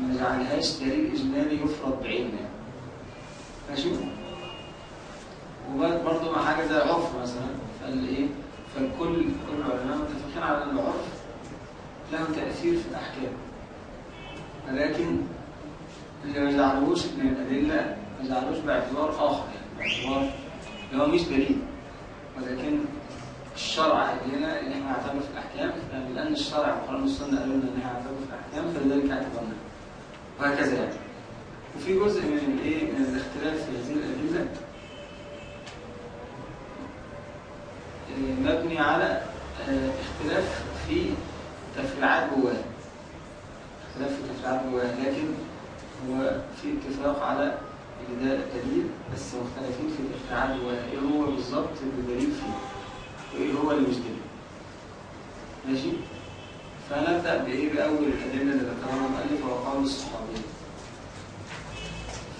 ما جعلهاش دليل إجمالي يفرض بعينه. يعني. ماشي وبرضه مع حاجة زي العرف مثلا فالايه فالكل كل العلماء متفقين على إن العرف له تأثير في الأحكام. ولكن اللي ما جعلوش من الأدلة ما جعلوش باعتبار آخر يعني باعتبار اللي هو مش دليل. ولكن الشرع قال لنا إن إحنا نعتبر في الأحكام لأن الشرع والقران والسنة قالوا لنا إن إحنا نعتبر في الأحكام فلذلك اعتبرنا وهكذا يعني. وفي جزء من الايه؟ من الاختلاف في هذه الادله آه، مبني على آه، اختلاف في تفريعات جواه. اختلاف في تفريعات جواه. لكن هو في اتفاق على ان ده دليل بس مختلفين في الاختلاف وايه هو بالظبط الدليل فيه؟ وإيه هو اللي مش دليل؟ ماشي؟ فنبدأ بإيه بأول الأدلة اللي ذكرها المؤلف وهو قول الصحابي.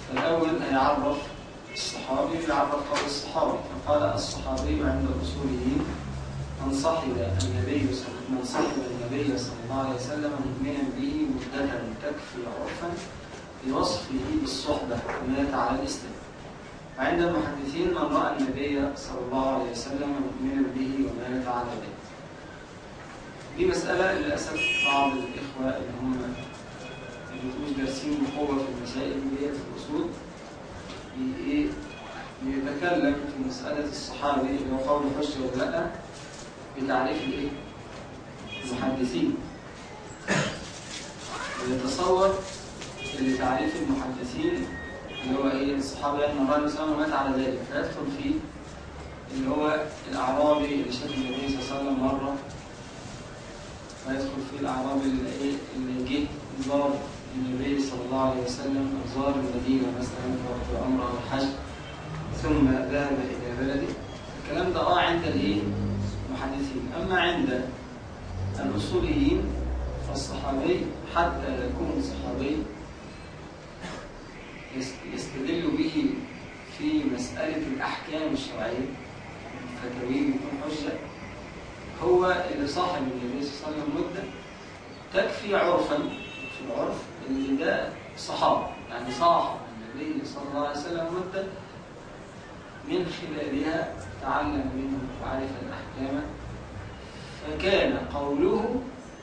فالاول هيعرف الصحابي يعرف قول الصحابي. فقال الصحابي عند الاصوليين من صحب النبي من صحب النبي صلى الله عليه وسلم مؤمنا به مدة تكفي عرفا بوصفه بالصحبة ومات على الإسلام وعند المحدثين من رأى النبي صلى الله عليه وسلم مؤمنا به ومات على ذلك دي مسألة للأسف بعض الإخوة اللي هم مش دارسين بقوة في المسائل دي في الأصول إيه بيتكلم في مسألة الصحابي اللي هو قول حجة ولا لأ بتعريف الإيه؟ المحدثين. ويتصور اللي تعريف المحدثين اللي هو إيه؟ الصحابة يعني من رأى الاسلام ومات على ذلك. فيدخل فيه اللي هو الأعرابي اللي شاف النبي صلى الله عليه وسلم مرة ويدخل فيه الاعرابي اللي اللي جه زار النبي صلى الله عليه وسلم زار المدينة مثلا في العمرة أو الحج ثم ذهب إلى بلده. الكلام ده آه عند الإيه؟ المحدثين. أما عند الأصوليين فالصحابي حتى يكون صحابي يستدل به في مسألة الأحكام الشرعية فتويه يكون حجة. هو اللي صاحب النبي صلى الله عليه وسلم مدة تكفي عرفا في العرف اللي ده صحابة. يعني صاحب النبي صلى الله عليه وسلم مدة من خلالها تعلم منه وعرف الأحكام. فكان قوله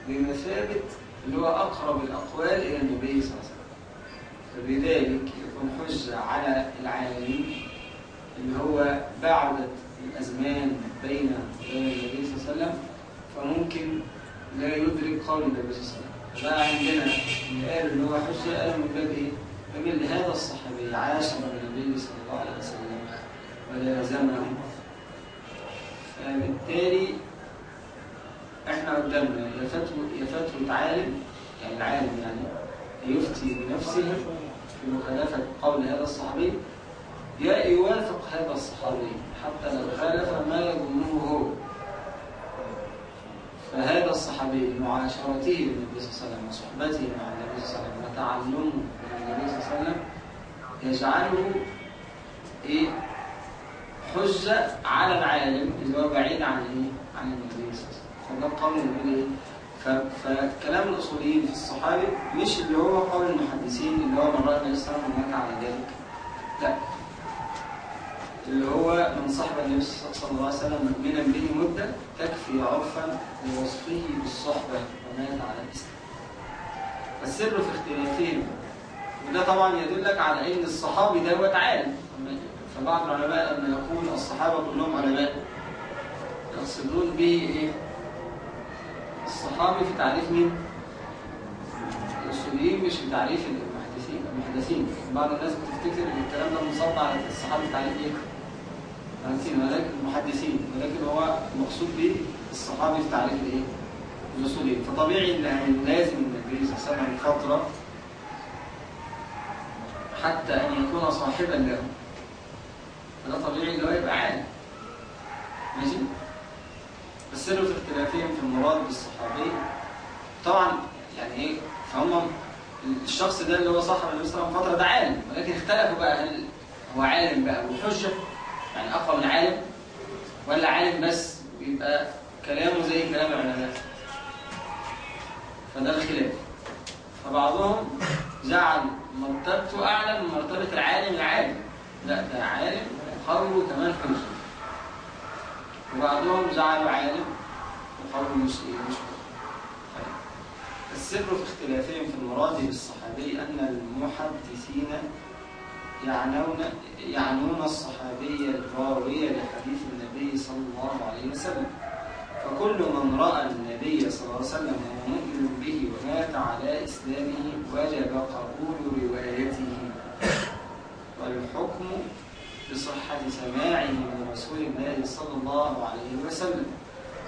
بمثابة اللي هو أقرب الأقوال إلى النبي صلى الله عليه وسلم. فبذلك يكون حجة على العالمين اللي هو بعدت الأزمان بين النبي صلى الله عليه وسلم فممكن لا يدرك قول النبي صلى الله عليه وسلم فبقى عندنا اللي قال إن هو حجة قال من باب إيه؟ من هذا الصحابي عاش مع النبي صلى الله عليه وسلم ولازمه فبالتالي إحنا قدامنا يا فتوى يا فتوى عالم يعني العالم يعني يفتي بنفسه في مخالفة قول هذا الصحابي يا يوافق هذا الصحابي حتى لو خالف ما يظنه هو. فهذا الصحابي معاشرته للنبي صلى الله عليه وسلم وصحبته مع النبي وتعلمه من النبي صلى الله عليه وسلم يجعله إيه؟ حجة على العالم اللي هو بعيد عن إيه؟ عن النبي صلى الله عليه وسلم. فده بيقول إيه فكلام الأصوليين في الصحابي مش اللي هو قول المحدثين اللي هو من راى النبي صلى الله عليه وسلم على ذلك. لا. اللي هو من صحب النبي صلى الله عليه وسلم مؤمنا به مدة تكفي عرفا لوصفه بالصحبة ومات على الإسلام. السر في اختلافهم وده طبعا يدلك على إن الصحابي دوت عالم. فبعض العلماء لما يقول الصحابة كلهم علماء يقصدون به إيه؟ الصحابي في تعريف مين؟ الأصوليين مش في تعريف المحدثين. المحدثين. بعض الناس بتفتكر إن الكلام ده منصب على الصحابي تعريف إيه؟ المحدثين ولكن المحدثين ولكن هو المقصود به الصحابي في تعريف الايه؟ الاصوليين فطبيعي إن لازم النبي صلى الله عليه وسلم فتره حتى أن يكون صاحبا له. فده طبيعي اللي هو يبقى عالم ماشي؟ السر في اختلافهم في المراد بالصحابي. طبعا يعني إيه؟ فهم الشخص ده اللي هو صاحب النبي صلى الله عليه وسلم فتره ده عالم. ولكن اختلفوا بقى هل هو عالم بقى وحجة؟ يعني أقوى من عالم ولا عالم بس ويبقى كلامه زي كلام العلماء فده الخلاف. فبعضهم جعل مرتبته أعلى من مرتبة العالم العالم لا ده عالم وقوله كمان حجه وبعضهم جعلوا عالم وقوله مش إيه مش حجه السر في اختلافهم في المراد بالصحابي أن المحدثين يعنون يعنون الصحابي الراوي لحديث النبي صلى الله عليه وسلم. فكل من رأى النبي صلى الله عليه وسلم وهو مؤمن به ومات على إسلامه وجب قبول روايته. والحكم بصحة سماعه من رسول الله صلى الله عليه وسلم.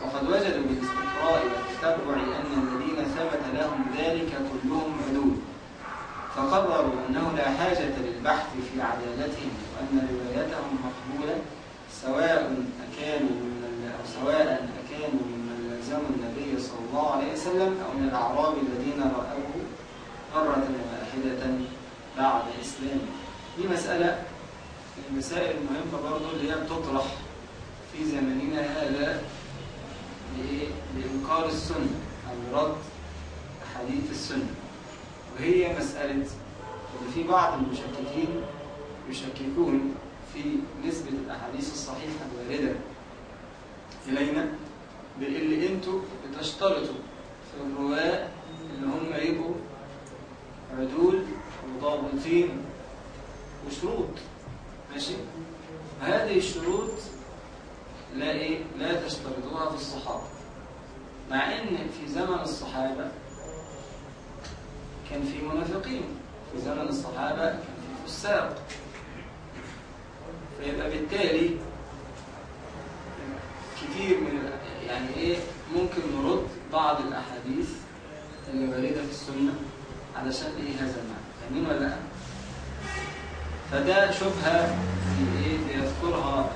وقد وجدوا بالاستقراء والتتبع أن الذين ثبت لهم ذلك كلهم عدول. فقرروا أنه لا حاجة للبحث في عدالتهم وأن روايتهم مقبولة سواء أكانوا ممن أو سواء أكانوا ممن لازموا النبي صلى الله عليه وسلم أو من الأعراب الذين رأوه مرة واحدة بعد إسلامه دي مسألة من المسائل المهمة برضو اللي هي بتطرح في زماننا هذا؟ لإنكار السنة أو رد أحاديث السنة وهي مسألة إن في بعض المشككين يشككون في نسبة الأحاديث الصحيحة الواردة إلينا باللي أنتوا بتشترطوا في الرواة إن هم يبقوا عدول وضابطين وشروط. ماشي؟ هذه الشروط لا إيه؟ لا تشترطوها في الصحابة. مع إن في زمن الصحابة كان في منافقين في زمن الصحابة كان في فساق. فيبقى بالتالي كتير من يعني إيه ممكن نرد بعض الأحاديث اللي واردة في السنة علشان إيه هذا المعنى فاهمين ولا لأ؟ فده شبهة في إيه بيذكرها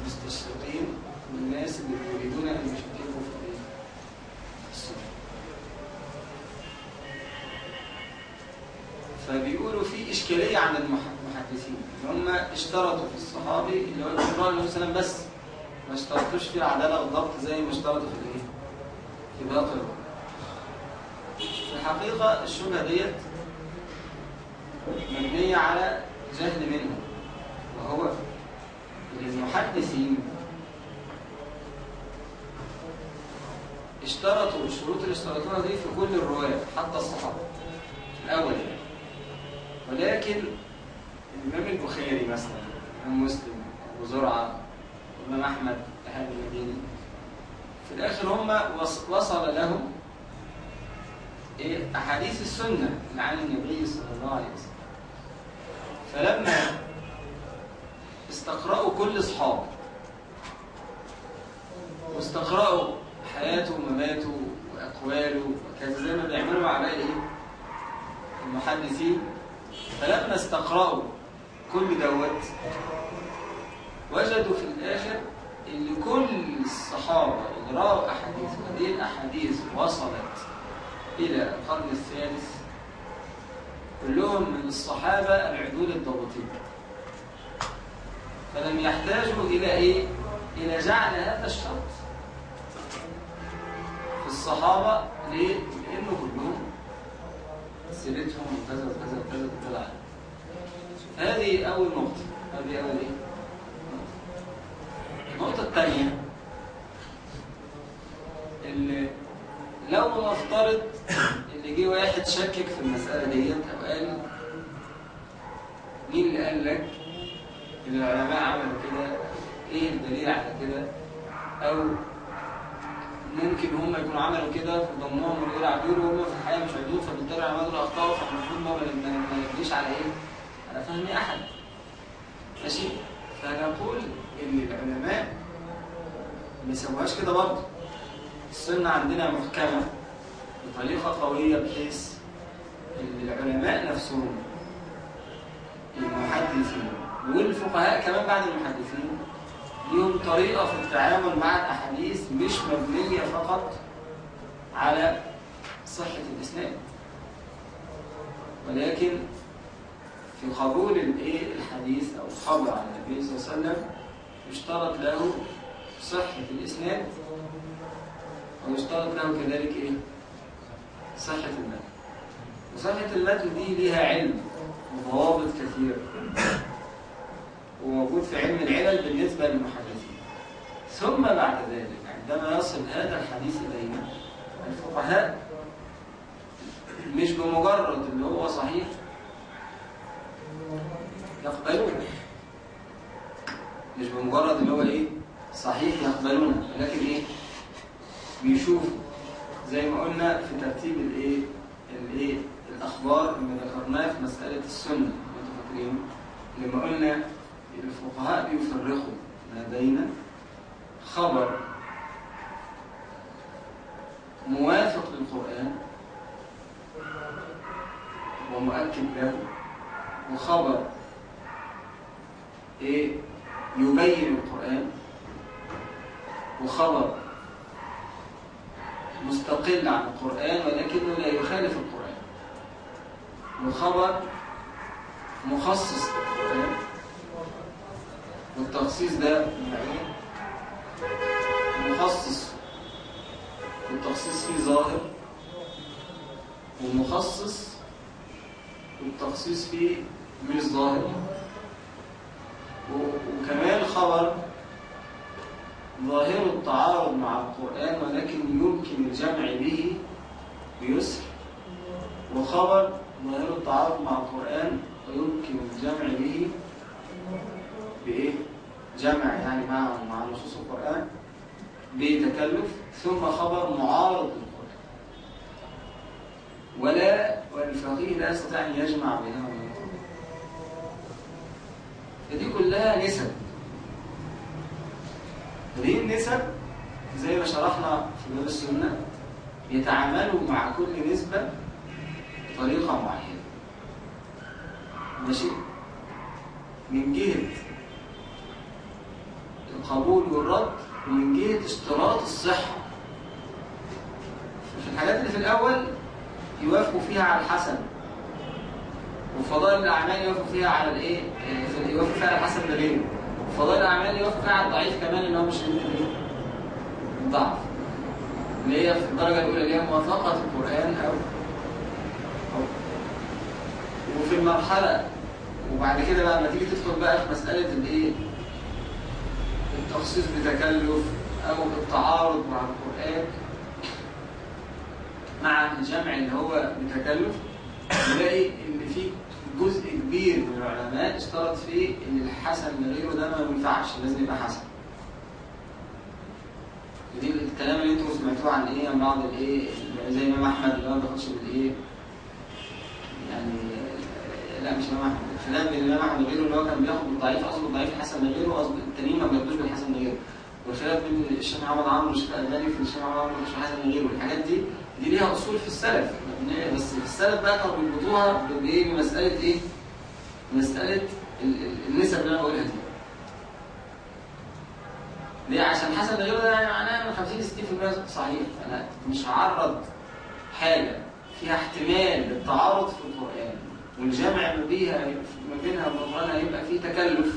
المستشرقين والناس اللي يريدون أن إشكالية عند المحدثين هم اشترطوا في الصحابي اللي هو الله عليه وسلم بس ما اشترطوش في العدالة والضبط زي ما اشترطوا في الإيه؟ في باقي الركن. في الحقيقة الشبهة ديت مبنية على جهل منهم وهو المحدثين اشترطوا الشروط اللي اشترطوها دي في كل الروايات حتى الصحابة الأول يعني ولكن الإمام البخاري مثلا الإمام مسلم أبو زرعة الإمام أحمد أهل المدينة في الآخر هم وصل لهم إيه؟ أحاديث السنة عن النبي صلى الله عليه وسلم. فلما استقرأوا كل أصحابه واستقرأوا حياته ومماته وأقواله وكذا زي ما بيعملوا مع إيه؟ المحدثين فلما استقرأوا كل دوت وجدوا في الآخر إن كل الصحابة اللي رأوا أحاديث هذه الأحاديث وصلت إلى القرن الثالث كلهم من الصحابة العدول الضابطين فلم يحتاجوا إلى إيه؟ إلى جعل هذا الشرط في الصحابة ليه؟ سيرتهم وكذا وكذا وكذا وكذا هذه أول نقطة. هذه أول إيه؟ النقطة الثانية اللي لو نفترض اللي جه واحد شكك في المسألة ديت أو قال مين اللي قال لك؟ إن العلماء عملوا كده إيه الدليل على كده؟ أو ممكن هم يكونوا عملوا كده فضمناهم من غير عدول وهم في الحقيقة مش عدول فبالتالي العلماء دول أخطأوا فالمفروض ما يجريش على إيه؟ على فهم أحد ماشي؟ فنقول إن العلماء ما يسووهاش كده برضه السنة عندنا محكمة بطريقة قوية بحيث إن العلماء نفسهم المحدثين والفقهاء كمان بعد المحدثين ليهم طريقة في التعامل مع الأحاديث مش مبنية فقط على صحة الإسلام. ولكن في قبول الحديث أو الخبر عن النبي صلى الله عليه وسلم يشترط له صحة الإسناد ويشترط له كذلك إيه؟ صحة المتن. وصحة المتن دي ليها علم وضوابط كثيرة. وموجود في علم العلل بالنسبة للمحدثين. ثم بعد ذلك عندما يصل هذا الحديث إلينا الفقهاء مش بمجرد اللي هو صحيح يقبلونه. مش بمجرد اللي هو إيه؟ صحيح يقبلونه لكن إيه؟ بيشوفوا زي ما قلنا في ترتيب الإيه؟ الإيه؟ الأخبار اللي ذكرناها في مسألة السنة لما قلنا الفقهاء بيفرقوا ما بين خبر موافق للقرآن ومؤكد له وخبر إيه؟ يبين القرآن وخبر مستقل عن القرآن ولكنه لا يخالف القرآن وخبر مخصص للقرآن. والتخصيص ده يعني مخصص والتخصيص فيه ظاهر. ومخصص والتخصيص فيه مش ظاهر. وكمان خبر ظاهر التعارض مع القرآن ولكن يمكن الجمع به بيسر. وخبر ظاهر التعارض مع القرآن ويمكن الجمع به بإيه؟ جمع يعني مع مع نصوص القرآن بتكلف ثم خبر معارض للقرآن. ولا والفقيه لا يستطيع أن يجمع بينهما فدي كلها نسب. هذه النسب زي ما شرحنا في باب السنة يتعاملوا مع كل نسبة بطريقة معينة. ماشي؟ من جهة القبول والرد ومن جهة اشتراط الصحة. في الحاجات اللي في الأول يوافقوا فيها على الحسن. وفضائل الأعمال يوافقوا فيها على الإيه؟ يوافقوا فيها على الحسن ده فضائل الأعمال يوافق فيها على الضعيف كمان اللي هو مش الضعف اللي هي في الدرجة الأولى اللي هي موافقة القرآن أو وفي المرحلة وبعد كده بقى لما تيجي تدخل بقى في مسألة الإيه؟ التخصيص بتكلف أو التعارض مع القرآن مع الجمع اللي هو بتكلف نلاقي إن في جزء كبير من العلماء اشترط فيه إن الحسن من غيره ده ما ينفعش لازم يبقى حسن. ودي الكلام اللي أنتوا سمعتوه عن إيه عن بعض الإيه زي امام أحمد اللي هو ما بياخدش بالإيه يعني لا مش امام أحمد الخلاف بين الإمام أحمد وغيره اللي هو كان بياخد بالضعيف اصل الضعيف من غيره واصل التانيين ما بياخدوش بالحسن من غيره. والخلاف بين الشيخ محمد عمرو والشيخ الألباني في الشيخ محمد عمرو والشيخ حسن غيره. الحاجات دي دي ليها أصول في السلف بس في السلف بقى كانوا بيربطوها بإيه؟ بمسألة إيه؟ مساله النسب اللي أنا بقولها دي. ليه؟ عشان حسن غيره ده يعني معناه ان 50 60% صحيح. أنا مش هعرض حاجة فيها احتمال للتعارض في القرآن والجمع ما بيها ما بينها وبين القرآن هيبقى فيه تكلف.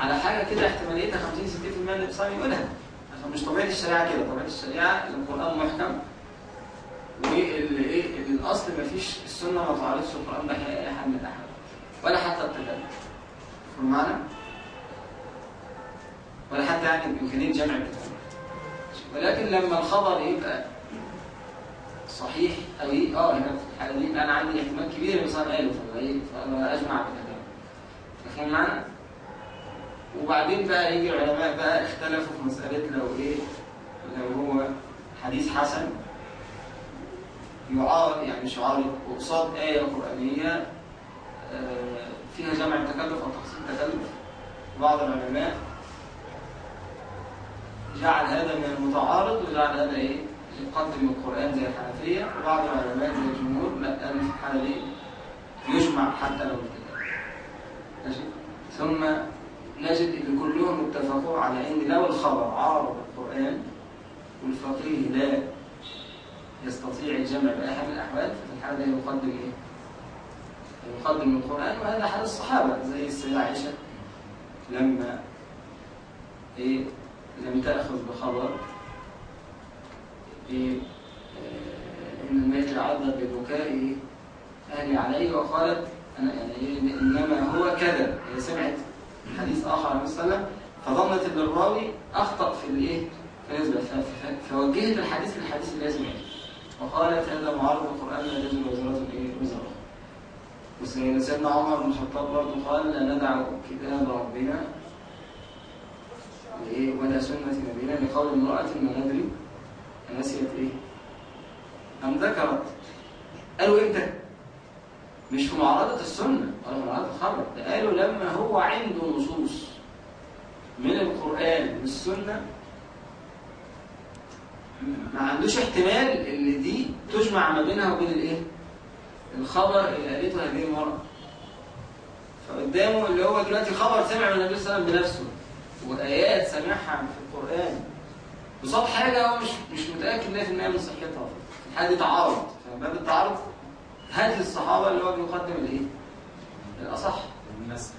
على حاجة كده احتماليتها 50 60% من الإنسان يقولها. عشان مش طبيعة الشريعة كده. طبيعة الشريعة القرآن محكم. والايه الأصل ما فيش السنة ما تعرضش القرآن ده اي حد من الاحد ولا حتى التكلم المعنى؟ ولا حتى يعني امكانيه جمع الكتاب. ولكن لما الخبر يبقى صحيح أو إيه آه هنا في الحاله دي أنا عندي احتمال كبير إن الإنسان قاله فأنا أجمع بالكلام فاهم معنى وبعدين بقى يجي العلماء بقى اختلفوا في مسألة لو إيه لو هو حديث حسن. يعارض يعني مش يعارض وقصاد آية قرآنية آه، فيها جمع تكلف أو تقسيم تكلف. بعض العلماء جعل هذا من المتعارض وجعل هذا إيه يقدم القرآن زي الحنفية. وبعض العلماء زي الجمهور لا قال في الحالة دي يجمع حتى لو ماشي؟ ثم نجد إن كلهم اتفقوا على إن لو الخبر عارض القرآن والفقيه لا يستطيع الجمع من الأحوال ففي الحالة يقدم إيه؟ يقدم القرآن وهذا حال الصحابة زي السيدة عائشة لما إيه لم تأخذ بخبر إيه آه، إن الميت عذب ببكائه أهلي عليه وقالت أنا يعني إنما هو كذا هي سمعت حديث آخر عن وسلم فظنت أن الراوي أخطأ في الإيه؟ فوجهت الحديث للحديث اللي سمعته وقالت هذا معارض القرآن لا يجوز وزارة إيه وزارة. وسيدنا عمر بن الخطاب برضه قال لا ندع كتاب ربنا ولا سنة نبينا لقول امرأة ما ندري نسيت إيه؟ أم ذكرت؟ قالوا إمتى؟ مش في معارضة السنة ولا معارضة الخبر ده قالوا لما هو عنده نصوص من القرآن والسنة ما عندوش احتمال إن دي تجمع ما بينها وبين الإيه؟ الخبر اللي قالته هذه المرأة. فقدامه اللي هو دلوقتي خبر سمع من النبي صلى الله عليه وسلم بنفسه وآيات سمعها في القرآن. قصاد حاجة هو مش مش متأكد 100% من صحتها. حاجة تعارض فباب التعارض هات للصحابة اللي هو بيقدم الإيه؟ الأصح. الناس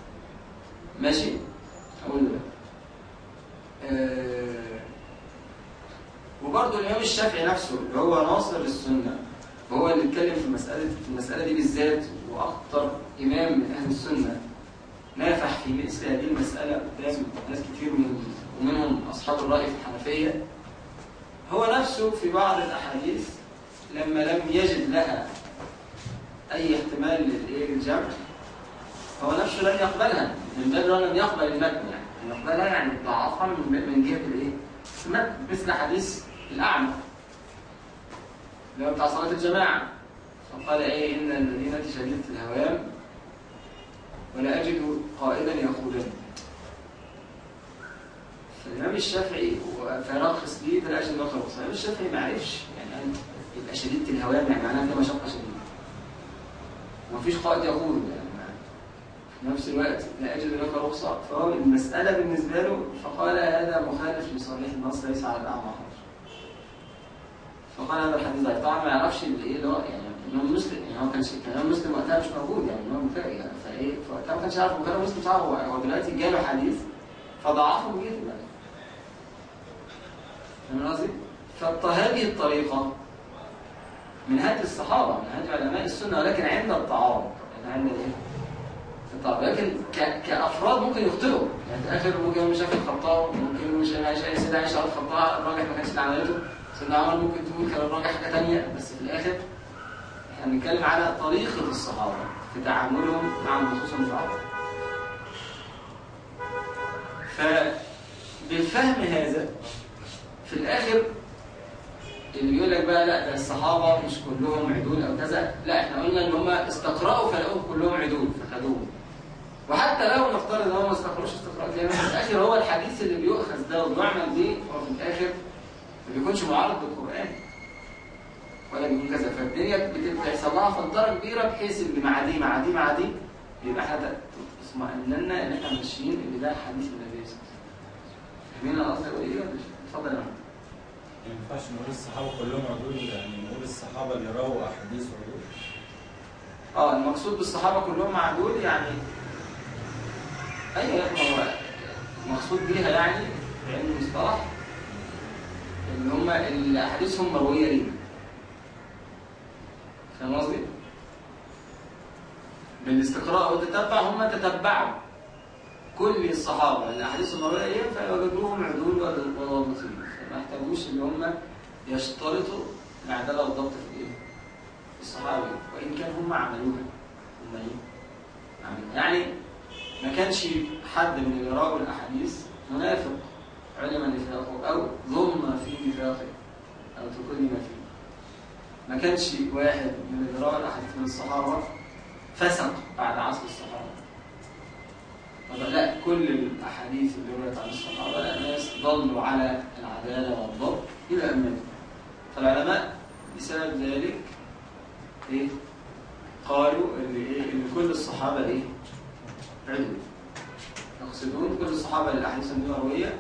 ماشي؟ أقول له آه وبرضه الإمام الشافعي نفسه اللي هو ناصر للسنة وهو اللي اتكلم في المسألة في المسألة دي بالذات وأكثر إمام من أهل السنة نافح في مثل هذه المسألة قدام ناس كتير من ومنهم أصحاب الرأي في الحنفية. هو نفسه في بعض الأحاديث لما لم يجد لها أي احتمال للجمع. هو نفسه لم يقبلها. من باب لم يقبل المتن يعني. يقبلها يعني ضعفها من جهة الإيه؟ المتن مثل حديث الأعمى. اللي هو بتاع صلاة الجماعة. فقال إيه؟ إن المدينة شديدة الهوام ولا أجد قائدا يقودني فالإمام الشافعي فرخص لي فلا أجد آخر الإمام الشافعي ما عرفش يعني يبقى شديدة الهوام يعني معناها مشقة شديدة ومفيش قائد يعني في نفس الوقت لا أجد لك رخصة. فهو المسألة بالنسبة له فقال هذا مخالف لصريح النص ليس على الأعمى. فقال هذا الحديث ضعيف. طبعا ما يعرفش الإيه اللي هو يعني الامام مسلم يعني هو كان الامام مسلم وقتها مش موجود يعني الامام بخاري يعني فإيه فوقتها ما كانش يعرف بخاري ومسلم صعب هو هو دلوقتي جاله حديث فضعفه بجهه المال فاهم قصدي؟ فهذه الطريقة من هدي الصحابة من هدي علماء السنة ولكن عند التعارض يعني عند الايه؟ التعارض. لكن كأفراد ممكن يخطئوا. يعني الآخر ممكن مش شاف الخطاب ممكن مش عايشه سيدنا عائشة الخطاب الراجح ما كانش عملته سيدنا عمر ممكن تقول كان الراجح حاجة ثانية بس في الآخر إحنا بنتكلم على طريقة الصحابة في تعاملهم مع النصوص المتعارضة. فبالفهم هذا في الآخر اللي بيقول لك بقى لا ده الصحابة مش كلهم عدول أو كذا. لا إحنا قلنا إن هم استقرأوا فلقوهم كلهم عدول فخدوه. وحتى لو نفترض إن هم ما استقروش استقراء زي في الآخر هو الحديث اللي بيؤخذ ده وبيعمل بيه هو في الآخر ما بيكونش معارض بالقرآن. ولا بيكون كذا. فالدنيا بتحصل لها فلترة كبيرة بحيث اللي مع دي مع دي مع دي يبقى إحنا اطمئننا إن إحنا ماشيين ان ده حديث النبي صلى الله عليه وسلم فاهمين أنا قصدي إيه اتفضل يا ما ينفعش نقول الصحابة كلهم عدول يعني نقول الصحابة اللي رووا أحاديث عدول. آه المقصود بالصحابة كلهم معدول يعني أيوه هو المقصود بيها يعني في علم المصطلح اللي هم اللي احاديثهم مروية لينا. فاهم قصدي؟ بالاستقراء والتتبع هم تتبعوا. كل الصحابة اللي أحاديثهم مروية ليهم فيوجدوهم عدول وضابطين فما يحتاجوش إن هم يشترطوا العدالة والضبط في إيه؟ في الصحابه وإن كان هم عملوها. هم إيه؟ عملوها. يعني ما كانش حد من اللي رأوا الأحاديث منافق. علم نفاقه أو ظن في نفاقه أو تكلم فيه. ما كانش واحد من اللي راوا الأحاديث من الصحابه فسق بعد عصر الصحابه لا كل الأحاديث اللي رويت عن الصحابه لا ناس ضلوا على العداله والضبط أن ماتوا. فالعلماء بسبب ذلك إيه؟ قالوا إن إيه؟ إن كل الصحابة إيه؟ عدل يقصدون كل الصحابة للأحاديث النبوية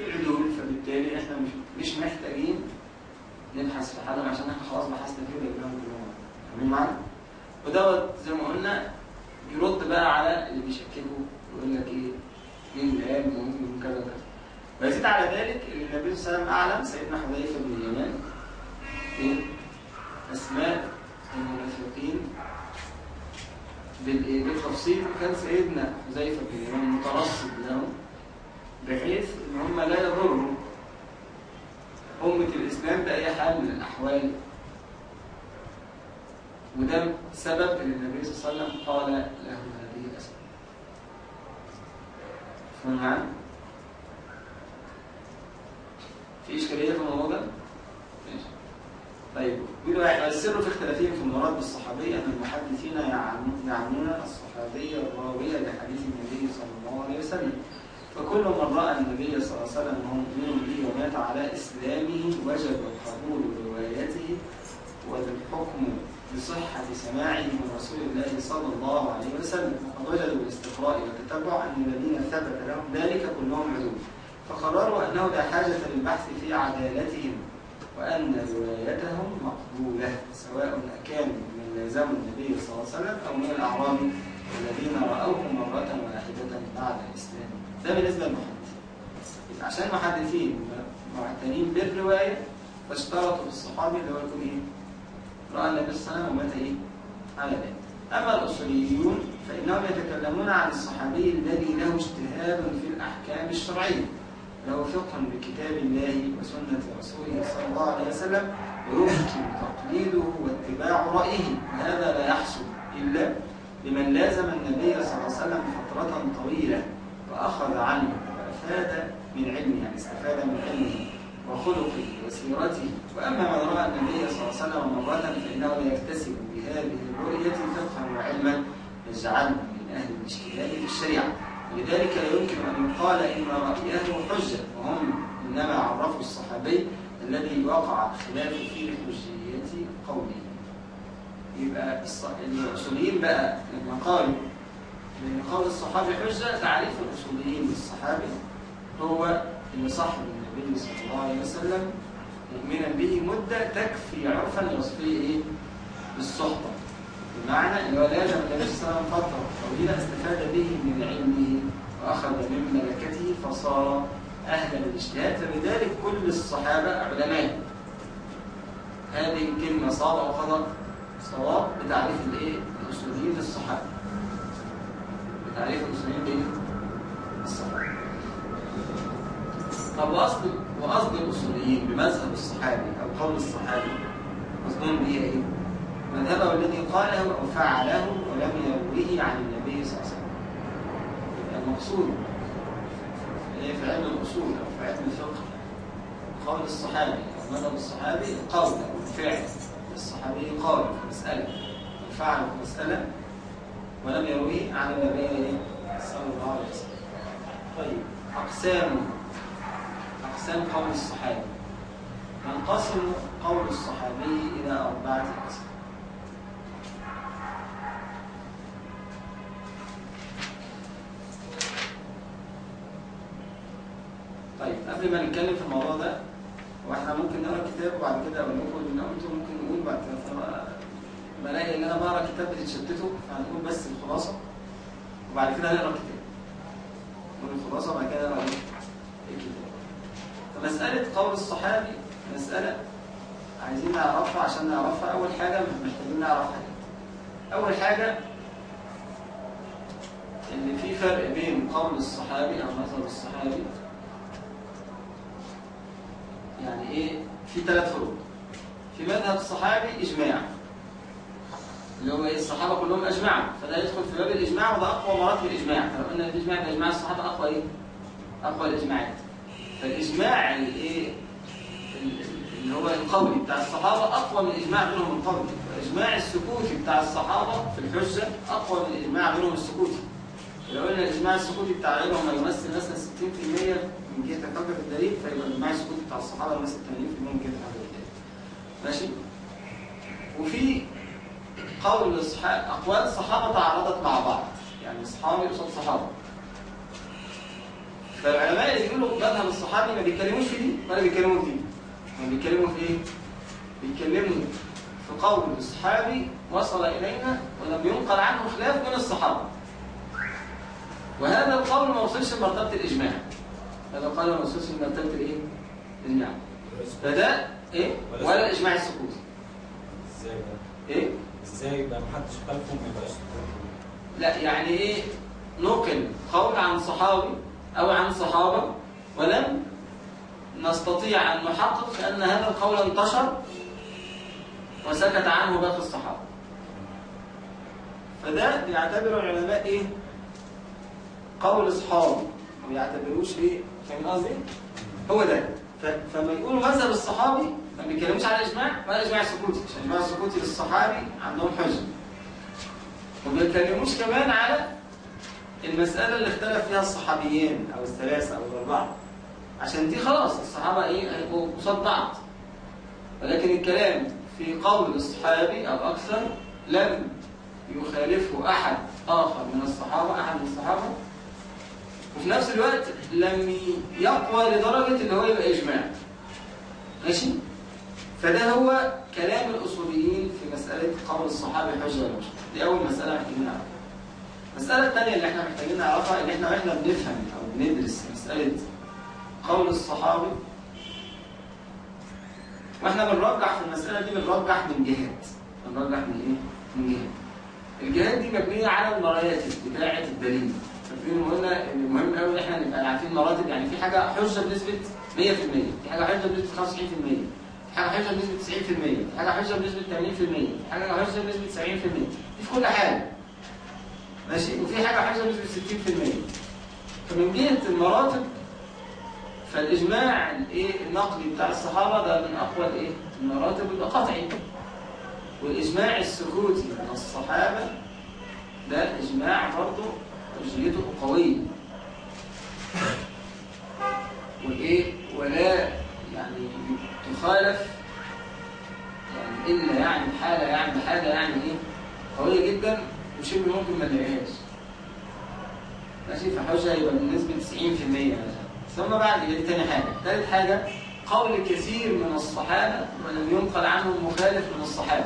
عدول فبالتالي إحنا مش مش محتاجين نبحث في حالهم عشان إحنا خلاص بحثنا فيه وجبناهم كلهم فاهمين معانا؟ ودوت زي ما قلنا يرد بقى على اللي بيشككوا ويقول لك إيه؟ مين اللي قال ومين كذا ويزيد على ذلك النبي صلى الله عليه وسلم أعلم سيدنا حذيفة بن اليمان أسماء المنافقين؟ بالتفصيل كان سيدنا حذيفة بن اليمان مترصد لهم بحيث إن هم لا يضروا أمة الإسلام بأي حال من الأحوال وده سبب إن النبي صلى الله عليه وسلم قال له هذه الأسماء معانا؟ في إشكالية في الموضوع ده؟ ماشي. طيب بيقولوا يعني السر في اختلافهم في المراد بالصحابية أن المحدثين يعنون الصحابية الراوية لحديث النبي صلى الله عليه وسلم. فكل من رأى النبي صلى الله عليه وسلم وهو مؤمن به ومات على إسلامه وجب قبول روايته والحكم بصحة سماعه من رسول الله صلى الله عليه وسلم. وقد وجدوا بالاستقراء والتتبع أن الذين ثبت لهم ذلك كلهم عدول. فقرروا أنه لا حاجة للبحث في عدالتهم وأن روايتهم مقبولة سواء كانوا من لازموا النبي صلى الله عليه وسلم أو من الأعراب الذين رأوه مرة واحدة بعد الإسلام ده بالنسبة للمحدثين عشان المحدثين معتنين بالرواية فاشترطوا في الصحابي اللي هو يكون إيه؟ رأى النبي صلى الله عليه وسلم ومات إيه؟ على ذلك أما الأصوليون فإنهم يتكلمون عن الصحابي الذي له اجتهاد في الأحكام الشرعية له فقه بكتاب الله وسنة رسوله صلى الله عليه وسلم ويمكن تقليده واتباع رأيه. هذا لا يحصل إلا لمن لازم النبي صلى الله عليه وسلم فترة طويلة وأخذ عنه وأفاد من علمه يعني استفاد من علمه وخلقه وسيرته. وأما من رأى النبي صلى الله عليه وسلم مرة فإنه لا يكتسب بهذه الرؤية فقها وعلما يجعله من أهل الاجتهاد في الشريعة. ولذلك لا يمكن أن يقال إن رأيه حجة وهم إنما عرفوا الصحابي الذي وقع الخلاف في حجية قوله. يبقى الأصوليين بقى لما قالوا لأن قول الصحابي حجة تعريف الأصوليين للصحابي هو إن صاحب النبي صلى الله عليه وسلم مؤمنا به مدة تكفي عرفا يصفيه إيه؟ بالصحبة بمعنى أنه لازم النبي صلى الله عليه وسلم فترة طويلة استفاد به من علمه. وأخذ من ملكته فصار أهلا للاجتهاد فلذلك كل الصحابة علماء هذه الكلمة صواب أو خطأ صواب بتعريف الإيه؟ الأصوليين للصحابة بتعريف الأصوليين لإيه؟ الصحابة طب وأصل وأصل الأصوليين بمذهب الصحابي أو قول الصحابي قصدهم بيه إيه؟ مذهبه الذي قاله أو فعله ولم يرويه عن النبي صلى الله عليه وسلم المقصود. في علم الأصول أو في علم الفقه. قول الصحابي أو مذهب الصحابي القول أو الفعل الصحابي في مسألة. وفعل في مسألة ولم يرويه عن النبي صلى الله عليه وسلم. طيب أقسام أقسام قول الصحابي. ينقسم قول الصحابي إلى أربعة أقسام طيب قبل ما نتكلم في الموضوع ده وإحنا ممكن نقرأ الكتاب وبعد كده أقول لكم ان أنتم ممكن نقول بعد كده. بلاقي إن أنا بقرأ كتاب بتتشتتوا فهنقول بس الخلاصة وبعد كده هنقرأ الكتاب نقول الخلاصة وبعد كده نقرا الكتاب. فمسألة قول الصحابي مسألة عايزين نعرفها عشان نعرفها. أول حاجة محتاجين نعرف حاجة. أول حاجة إن في فرق بين قول الصحابي أو مذهب الصحابي يعني إيه؟ في ثلاث فروق في مذهب الصحابي إجماع. اللي هو إيه؟ الصحابة كلهم اجمعوا فده يدخل في باب الإجماع وده أقوى مراتب الإجماع. فلو قلنا الإجماع باجماع الصحابة أقوى إيه؟ أقوى الاجماعات فالإجماع الايه اللي هو القولي بتاع الصحابة أقوى من الإجماع بينهم القولي واجماع السكوتي بتاع الصحابة في الحجة أقوى من الإجماع بينهم السكوتي. لو قلنا الاجماع السكوتي بتاع غيرهم يمثل مثلا 60% من جهة الحجه في الدليل فيبقى الاجماع السكوتي بتاع الصحابة يمثل 80% من جهة الحجه في الدليل. ماشي؟ وفي قول الصحابة أقوال الصحابة تعارضت مع بعض. يعني صحابي قصاد صحابة فالعلماء اللي بيقولوا مذهب الصحابي ما بيتكلموش في دي ولا بيتكلموا في دي. هم بيتكلموا في إيه؟ بيتكلموا في قول الصحابي وصل إلينا ولم ينقل عنه خلاف من الصحابة. وهذا القول ما وصلش لمرتبة الإجماع هذا القول ما وصلش لمرتبة الإيه؟ الإجماع فده إيه؟ ولا الإجماع السكوتي إزاي بقى؟ إيه؟ إزاي يبقى محدش خلفه ما يبقاش لا يعني إيه نقل قول عن صحابي أو عن صحابة ولم نستطيع أن نحقق أن هذا القول انتشر وسكت عنه باقي الصحابة فده بيعتبره العلماء إيه قول صحابي ما بيعتبروش إيه؟ فاهم قصدي؟ هو ده. ف- فما يقولوا مذهب الصحابي ما بيتكلموش على الاجماع ولا الاجماع السكوتي عشان الاجماع السكوتي للصحابي عندهم حجة. وما بيتكلموش كمان على المسألة اللي اختلف فيها الصحابيين أو الثلاثة أو الأربعة. عشان دي خلاص الصحابة إيه؟ هيبقوا قصاد بعض. ولكن الكلام في قول الصحابي أو أكثر لم يخالفه أحد آخر من الصحابة أحد من الصحابة وفي نفس الوقت لم يقوى لدرجة اللي هو يبقى إجماع. ماشي؟ فده هو كلام الأصوليين في مسألة قول الصحابي حجة مش دي أول مسألة محتاجين نعرفها. المسألة الثانية اللي إحنا محتاجين نعرفها إن إحنا وإحنا بنفهم أو بندرس مسألة قول الصحابي وإحنا بنرجح في المسألة دي بنرجح من جهات. بنرجح من إيه؟ من جهات. الجهات دي مبنية على المراتب بتاعة الدليل. فاكرين قلنا إن المهم قوي إن إحنا نبقى عارفين مراتب يعني في حاجة حجة بنسبة 100% في حاجة حجة بنسبة 95% في حاجة حجة بنسبة 90% في حاجة حجة بنسبة 80% في حاجة حجة بنسبة 70% دي في كل حاجة ماشي؟ وفي حاجة حجة بنسبة 60% فمن جهة المراتب فالإجماع الإيه النقلي بتاع الصحابة ده من أقوى الإيه المراتب يبقى قطعي والإجماع السكوتي من الصحابة ده إجماع برضه حجيته قوية. وإيه ولا يعني تخالف يعني إلا يعني بحالة يعني بحاجة يعني إيه؟ قوية جدا وشبه ممكن ما نلاقيهاش ماشي؟ فحجة يبقى بنسبة 90% مثلا. ثم بعد دي تاني حاجة. ثالث حاجة قول كثير من الصحابة ولم ينقل عنهم مخالف من الصحابة.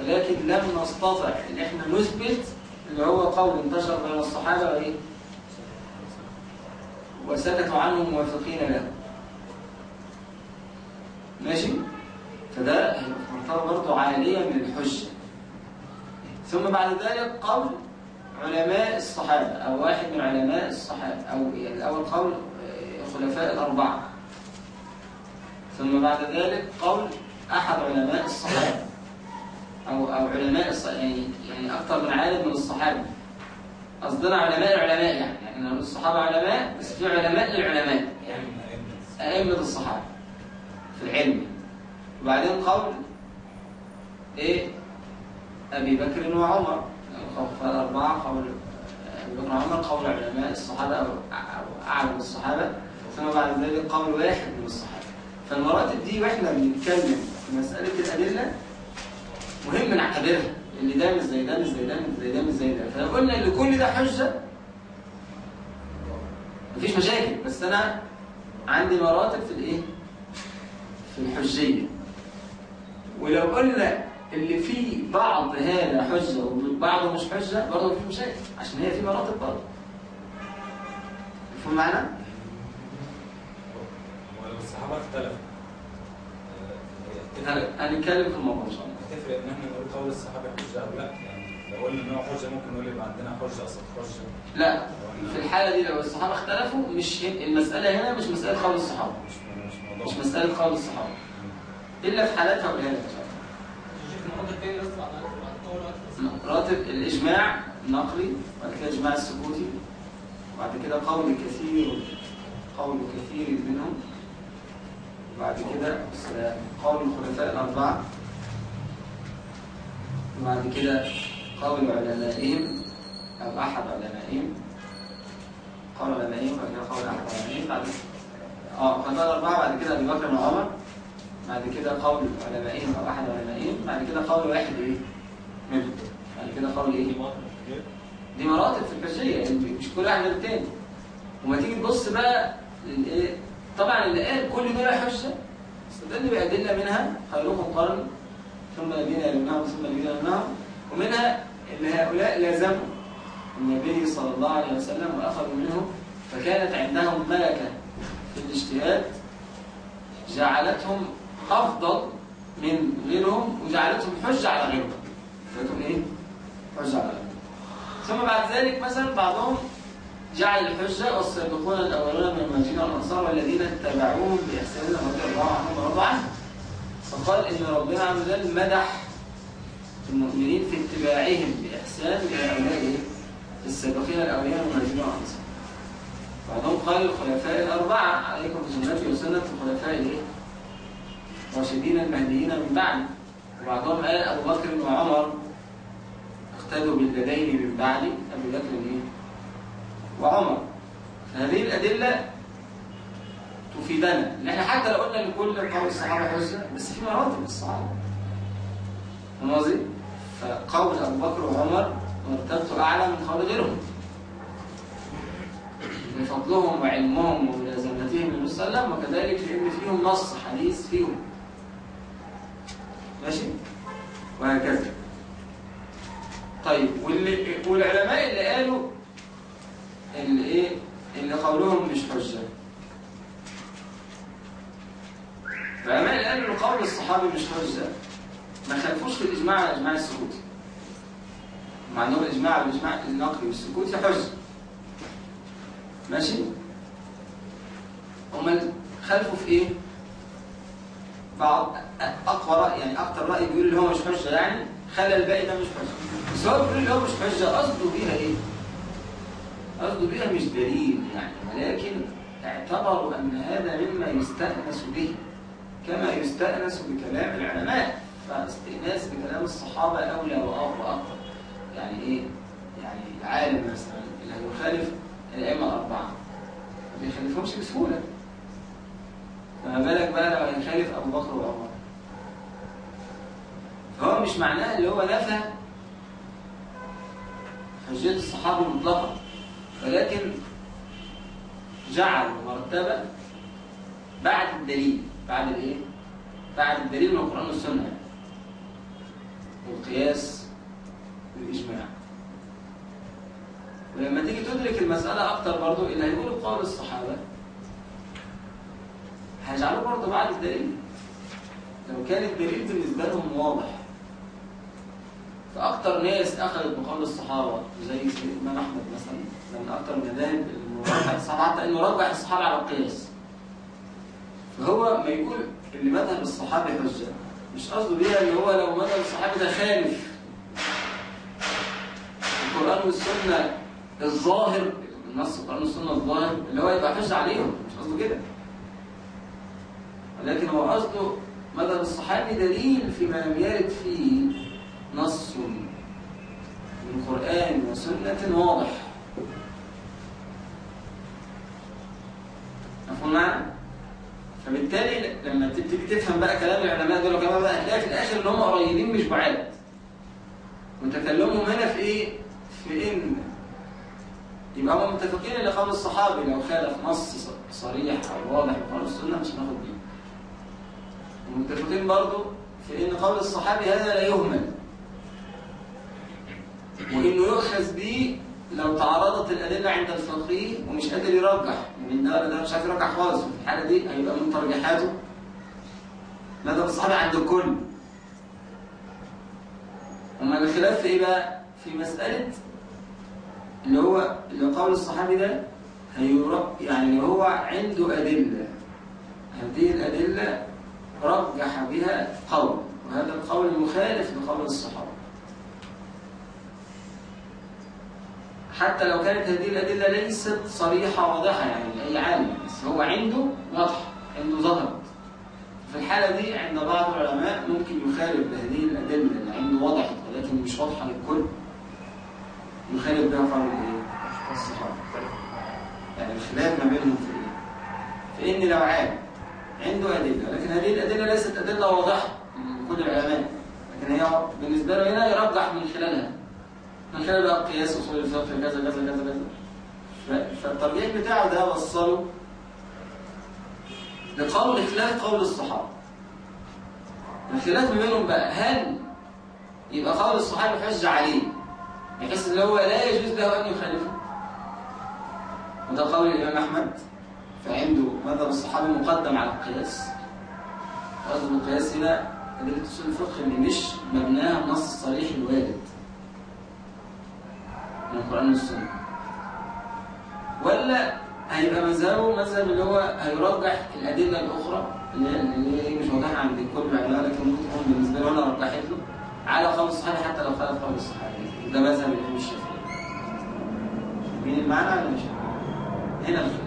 ولكن لم نستطع إن إحنا نثبت اللي هو قول انتشر بين الصحابة وايه وسكتوا عنه موافقين له. ماشي؟ فده مرتبة برضه عالية من الحجة. ثم بعد ذلك قول علماء الصحابة أو واحد من علماء الصحابة أو الأول قول الخلفاء الأربعة. ثم بعد ذلك قول أحد علماء الصحابة. أو أو علماء. يعني يعني أكثر من عالم من الصحابة. قصدنا علماء العلماء يعني يعني الصحابة علماء بس في علماء للعلماء يعني أئمة الصحابة في العلم. وبعدين قول إيه؟ أبي بكر وعمر. الخلفاء الأربعة قول أبي بكر وعمر قول علماء الصحابة أو أعلم الصحابة. ثم بعد ذلك قول واحد من الصحابة. فالمراتب دي وإحنا بنتكلم في مسألة الأدلة مهم نعتبرها اللي ده مش زي ده مش زي ده مش زي ده مش زي ده. فلو قلنا إن كل ده حجة مفيش مشاكل. بس أنا عندي مراتب في الإيه؟ في الحجية. ولو قلنا اللي فيه بعض هذا حجة وبعضه مش حجة برضه في مشاكل. عشان هي في مراتب برضه. مفهوم معنا؟ ولو الصحابة اختلفوا هنتكلم في الموضوع إن شاء الله. تفرق إن إحنا نقول قول الصحابة حجة أو لا؟ يعني لو قلنا ان هو حجة ممكن نقول يبقى عندنا حجة اصل حجة. لا في الحالة دي لو الصحابة اختلفوا مش المسألة هنا مش مسألة قول الصحابة. مش مش موضوع مش مسألة قول الصحابة. إلا في حالاتها أقولها لك إن شاء الله راتب الإجماع النقلي وبعد كده الإجماع السكوتي وبعد كده قول كثير قول كثير منهم وبعد كده قول الخلفاء الأربعة. وبعد كده قول علمائهم أو أحد علمائهم قول علمائهم وبعد كده قول أحد علمائهم بعد آه الخلفاء الأربعة بعد كده أبي بكر وعمر. بعد كده قول علمائهم أو أحد علمائهم بعد كده قول واحد إيه؟ منهم. بعد كده قول إيه؟ دي مراتب. في الحجية يعني مش كل واحد غير التاني. وما تيجي تبص بقى للايه طبعا اللي قال كل دول حجة استدل بأدلة منها خيركم قرن. ثم الذين يلونهم ثم الذين يلونهم ومنها إن هؤلاء لازموا. النبي صلى الله عليه وسلم وأخذوا منه فكانت عندهم ملكة في الاجتهاد جعلتهم أفضل من غيرهم وجعلتهم حجة على غيرهم. فاتهم إيه؟ حجة على غيرهم. ثم بعد ذلك مثلا بعضهم جعل الحجة والسابقون الأولون من المهاجرين والأنصار والذين اتبعوهم بإحسان رضي الله عنهم ورضوا عنه فقال إن ربنا عز وجل مدح المؤمنين في اتباعهم بإحسان لهؤلاء السابقين الأولين من المهاجرين والأنصار بعضهم قال الخلفاء الأربعة عليكم بسنتي وسنة الخلفاء الإيه؟ الراشدين المهديين من بعد وبعضهم قال أبو بكر وعمر اقتدوا باليدين من بعد أبي بكر؟ وعمر هذه الأدلة تفيدنا ان إحنا حتى لو قلنا لكل قول الصحابة حجة بس في مراتب الصحابة فاهم قصدي؟ فقول أبو بكر وعمر مرتبته أعلى من قول غيرهم. لفضلهم وعلمهم وملازمتهم للنبي صلى وكذلك لأن فيهم نص حديث فيهم. ماشي؟ وهكذا. طيب واللي والعلماء اللي قالوا اللي إيه؟ اللي قولهم مش حجة. العلماء اللي قالوا ان قول الصحابي مش حجة ما خالفوش في الإجماع على الاجماع السكوتي مع إنه الإجماع بالاجماع النقلي والسكوتي حجة. ماشي؟ هم خالفوا في إيه؟ بعض أقوى رأي يعني أكتر رأي بيقول اللي هو مش حجة يعني خلى الباقي ده مش حجة. بس هو بيقول اللي هو مش حجة قصده بيها إيه؟ قصده بيها مش دليل يعني ولكن اعتبروا أن هذا مما يستأنس به. كما يستأنس بكلام العلماء فاستئناس بكلام الصحابة أولى وأكثر يعني إيه؟ يعني العالم مثلا اللي هيخالف الأئمة الأربعة. ما بيخالفهمش بسهولة. فما بالك بقى لو هيخالف أبو بكر وعمر؟ فهو مش معناه اللي هو نفى حجية الصحابة مطلقا ولكن جعل مرتبة بعد الدليل. بعد الايه؟ بعد الدليل من القرآن والسنة. والقياس والاجماع ولما تيجي تدرك المسألة أكتر برضو اللي هيقول قول الصحابة هيجعلوه برضه بعد الدليل. لو كان الدليل بالنسبة لهم واضح فأكتر ناس أخذت بقول الصحابة زي الإمام أحمد مثلا من أكتر المذاهب المرجح الصحابة حتى رجح الصحابة على القياس. فهو ما يقول اللي مذهب الصحابة حجة. مش قصده بيها اللي هو لو مذهب الصحابة ده خالف. القرآن والسنة الظاهر النص القرآن والسنة الظاهر اللي هو يبقى حجة عليهم. مش قصده كده. ولكن هو قصده مذهب الصحابي دليل فيما لم يرد فيه نص من قرآن وسنة واضح. مفهوم معنا؟ فبالتالي لما تبتدي تفهم بقى كلام العلماء دول وكمان بقى هتلاقي في الآخر إن هم قريبين مش بعاد. وتكلمهم هنا في إيه؟ في إن. يبقى هم متفقين إن قول الصحابي لو خالف نص صريح أو واضح من السنة مش هناخد بيه ومتفقين برضو في إن قول الصحابي هذا لا يهمل. وإنه يؤخذ به لو تعارضت الأدلة عند الفقيه ومش قادر يرجح. من ده ده مش عارف يرجح خالص. في الحاله دي هيبقى من ترجيحاته. مذهب الصحابي عند الكل؟ أما الخلاف في إيه بقى؟ في مسألة اللي هو اللي قول الصحابي ده هيرب يعني هو عنده أدلة. هذه الأدلة رجح بها قول وهذا القول مخالف لقول الصحابة. حتى لو كانت هذه الأدلة ليست صريحة واضحة يعني لأي عالم بس هو عنده واضح عنده ظهر في الحالة دي عند بعض العلماء ممكن يخالف بهذه الأدلة اللي عنده وضحت ولكن مش واضحة للكل يخالف بها الإيه؟ الصحابة يعني الخلاف ما بينهم في إيه؟ في إن لو عالم عنده أدلة لكن هذه الأدلة ليست أدلة واضحة لكل العلماء لكن هي بالنسبة له هنا يرجح من خلالها من خلال بقى قياس أصول الفقه كذا كذا كذا كذا فالترجيح بتاعه ده وصله لقول خلاف قول الصحابة. الخلاف ما بينهم بقى هل يبقى قول الصحابة حجة عليه؟ بحيث إن هو لا يجوز له أن يخالفه. وده قول الإمام أحمد. فعنده مذهب الصحابة مقدم على القياس. قصد القياس هنا أدلة أصول الفقه اللي مش مبناها بنص صريح الوارد. من القرآن والسنة. ولا هيبقى مذهبه مذهب اللي هو هيرجح الأدلة الأخرى اللي هي مش واضحة عند كل العلماء لكن ممكن تكون بالنسبة له أنا رجحت له. على قول الصحابي حتى لو خالف قول الصحابي ده مذهب الإمام الشافعي مين المعنى ولا مش هنا. الخلاف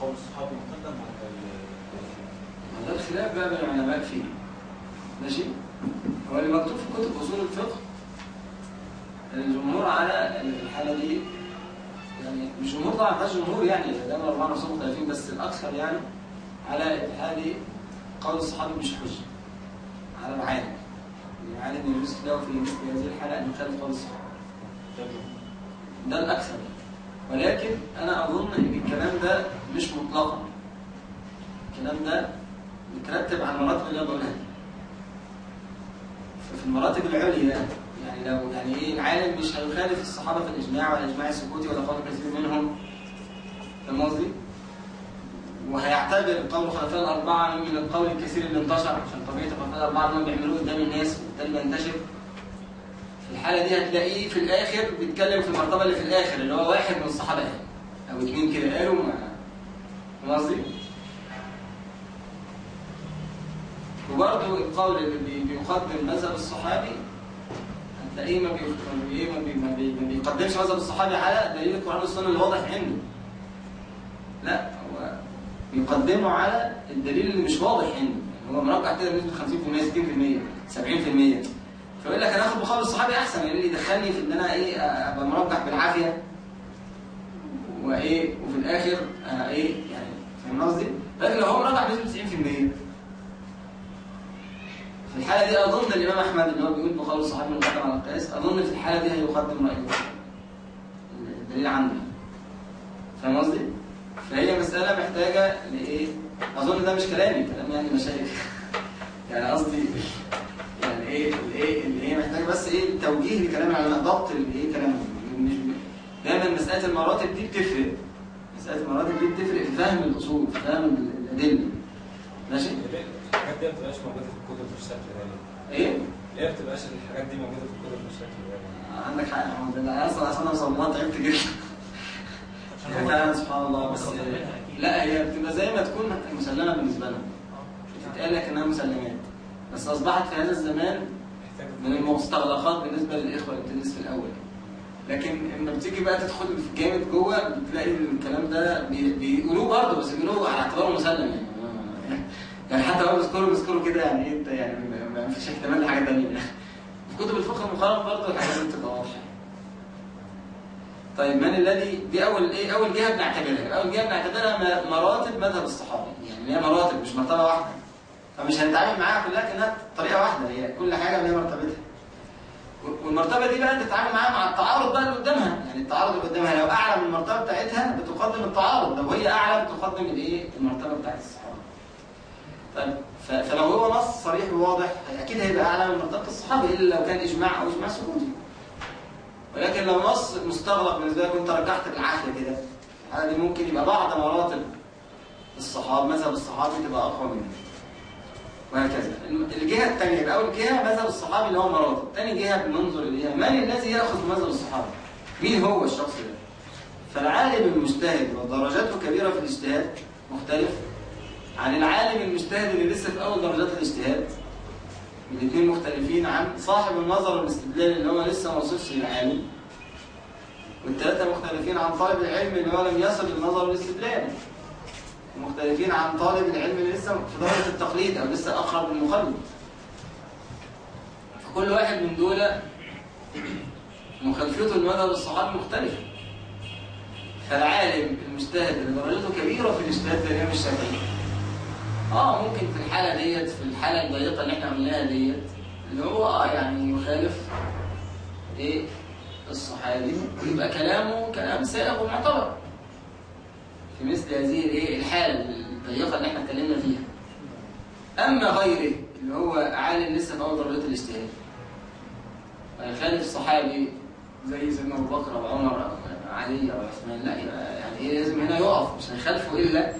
قول الصحابي مقدم على ده الخلاف بقى بين العلماء فيه ماشي هو اللي مكتوب في كتب اصول الفقه الجمهور على الحاله دي يعني مش جمهور طبعا ما جمهور يعني ده من 4 نصوص مختلفين بس الاكثر يعني على هذه قول الصحابي مش حجه على العالم العالم يجوز له في مثل هذه الحاله ان يخالف قول الصحابي ده الاكثر ولكن أنا اظن ان الكلام ده مش مطلقا الكلام ده مترتب على المراتب اللي أنا بقولها دي. ففي المراتب العليا يعني لو يعني إيه العالم مش هيخالف الصحابه في الاجماع ولا الاجماع السكوتي ولا قول كثير منهم فاهم قصدي؟ وهيعتبر قول الخلفاء الاربعه من القول الكثير اللي انتشر عشان طبيعه الخلفاء الاربعه انهم بيعملوه قدام الناس وبالتالي بينتشر في الحاله دي هتلاقيه في الآخر بيتكلم في المرتبه اللي في الآخر اللي هو واحد من الصحابه قال أو اثنين كده قالوا ما فاهم قصدي؟ وبرضه القول اللي بي- بيقدم مذهب الصحابي هتلاقيه ما ما ما بي- ما بي- ما بيقدمش مذهب الصحابي على دليل القرآن والسنة اللي واضح عنده. لا هو بيقدمه على الدليل اللي مش واضح عنده. يعني هو مرجع كده بنسبة 50% 60% 70% فيقول لك أنا آخد بقول الصحابي أحسن يعني اللي يدخلني في إن أنا إيه أبقى مرجح بالعافية. وإيه وفي الآخر آه إيه يعني فاهم قصدي؟ لكن لو هو مرجح بنسبة 90% في الحالة دي أظن الإمام أحمد اللي هو بيقول بقول الصحابي المقدم على القياس أظن في الحالة دي هيقدم رأيه. الدليل عنده فاهم قصدي؟ فهي مسألة محتاجة لإيه؟ أظن ده مش كلامي كلام يعني مشايخ. يعني قصدي يعني إيه؟ الإيه؟ اللي هي محتاجة بس إيه؟ توجيه لكلام العلماء ضبط الإيه كلامهم. دايما مسألة المراتب دي بتفرق. مسألة المراتب دي بتفرق في فهم الأصول في فهم الأدلة. ماشي؟ الحاجات دي ما بتبقاش موجودة في الكتب بالشكل ده إيه؟ ليه ما بتبقاش الحاجات دي موجودة في الكتب بالشكل ده عندك حق يا محمد أنا أصلا أصلا مصممات تعبت جدا. فعلا سبحان الله. بس لا هي بتبقى زي ما تكون مسلمة بالنسبة لنا. بتتقال لك إنها مسلمات. بس أصبحت في هذا الزمان من المستغلقات بالنسبة للإخوة اللي بتدرس في الأول. لكن لما بتيجي بقى تدخل في جامد جوه بتلاقي الكلام ده بي- بيقولوه برضه بس بيقولوه على اعتباره مسلم يعني. يعني حتى لو بيذكروا بيذكروا كده يعني إيه إنت يعني ما- فيش احتمال لحاجة ثانية في كتب الفقه المقارن برضه الحاجات دي بتبقى واضحة. طيب من الذي دي اول إيه أول جهة بنعتبرها. أول جهة بنعتبرها مراتب مذهب الصحابة. يعني هي مراتب مش مرتبة واحدة. فمش هنتعامل معاها كلها كأنها طريقة واحدة. هي كل حاجة ليها مرتبتها. والمرتبة دي بقى تتعامل معاها مع التعارض بقى اللي قدامها. يعني التعارض اللي قدامها لو أعلى من المرتبة بتاعتها بتقدم التعارض. لو هي أعلى بتقدم الإيه؟ المرتبة بتاعت الصحابة. فلو هو نص صريح وواضح أكيد هيبقى أعلى من مرتبه الصحابة إلا لو كان إجماع أو إجماع سكوتي. ولكن لو نص مستغرق بالنسبة لك وأنت رجحت بالعافيه كده الحاله دي ممكن يبقى بعض مراتب الصحابه مذهب الصحابي تبقى أقوى منه وهكذا. الجهة الثانية يبقى أول جهة مذهب الصحابي اللي هو مراتب ثاني جهة بننظر اليها من الذي يأخذ مذهب الصحابه مين هو الشخص ده؟ فالعالم المجتهد ودرجاته كبيرة في الاجتهاد مختلف. عن العالم المجتهد اللي لسه في أول درجات الاجتهاد. الاثنين مختلفين عن صاحب النظر والاستدلال اللي هو لسه ما وصلش للعالم. والثلاثه مختلفين عن طالب العلم اللي هو لم يصل للنظر والاستدلال مختلفين عن طالب العلم اللي لسه في درجة التقليد أو لسه أقرب للمقلد فكل واحد من دول مخالفته لمذهب الصحابه مختلفه فالعالم المجتهد اللي درجته كبيرة في الاجتهاد زي الامام الشافعي آه ممكن في الحالة ديت في الحالة الضيقة اللي إحنا قلناها ديت اللي هو آه يعني يخالف إيه الصحابي يبقى كلامه كلام سائغ ومعتبر في مثل هذه الإيه الحالة الضيقة اللي إحنا اتكلمنا فيها. أما غيره اللي هو عالم لسه في اول درجات الاجتهاد ويخالف صحابي زي سيدنا أبو بكر أو عمر أو علي أو عثمان لا يعني إيه لازم هنا يقف مش هيخالفه إلا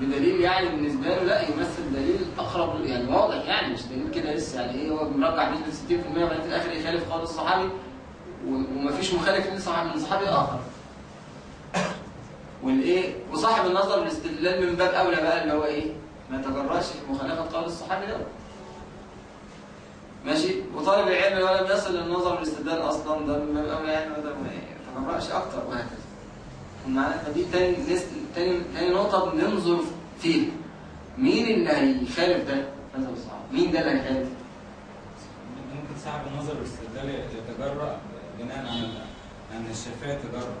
بدليل يعني بالنسبة له لا يمثل دليل أقرب يعني واضح يعني مش دليل كده لسه يعني إيه هو مرجع بنسبه 60% وبعدين في الآخر يخالف قول الصحابي ومفيش مخالف من صحابي اخر والايه وصاحب النظر والاستدلال من باب أولى بقى اللي هو إيه ما يتجرأش في مخالفة قول الصحابي ده. ماشي؟ وطالب العلم اللي هو لم يصل للنظر والاستدلال أصلا ده من باب أولى يعني ما يتجرأش أكتر وهكذا. معنا فدي تاني نس... تاني تاني نقطة بننظر فيها مين اللي هيخالف ده؟ مذهب الصحابة مين ده اللي هيخالف؟ ممكن صاحب النظر والاستدلال يتجرأ بناء على ان الشافعي تجرأ.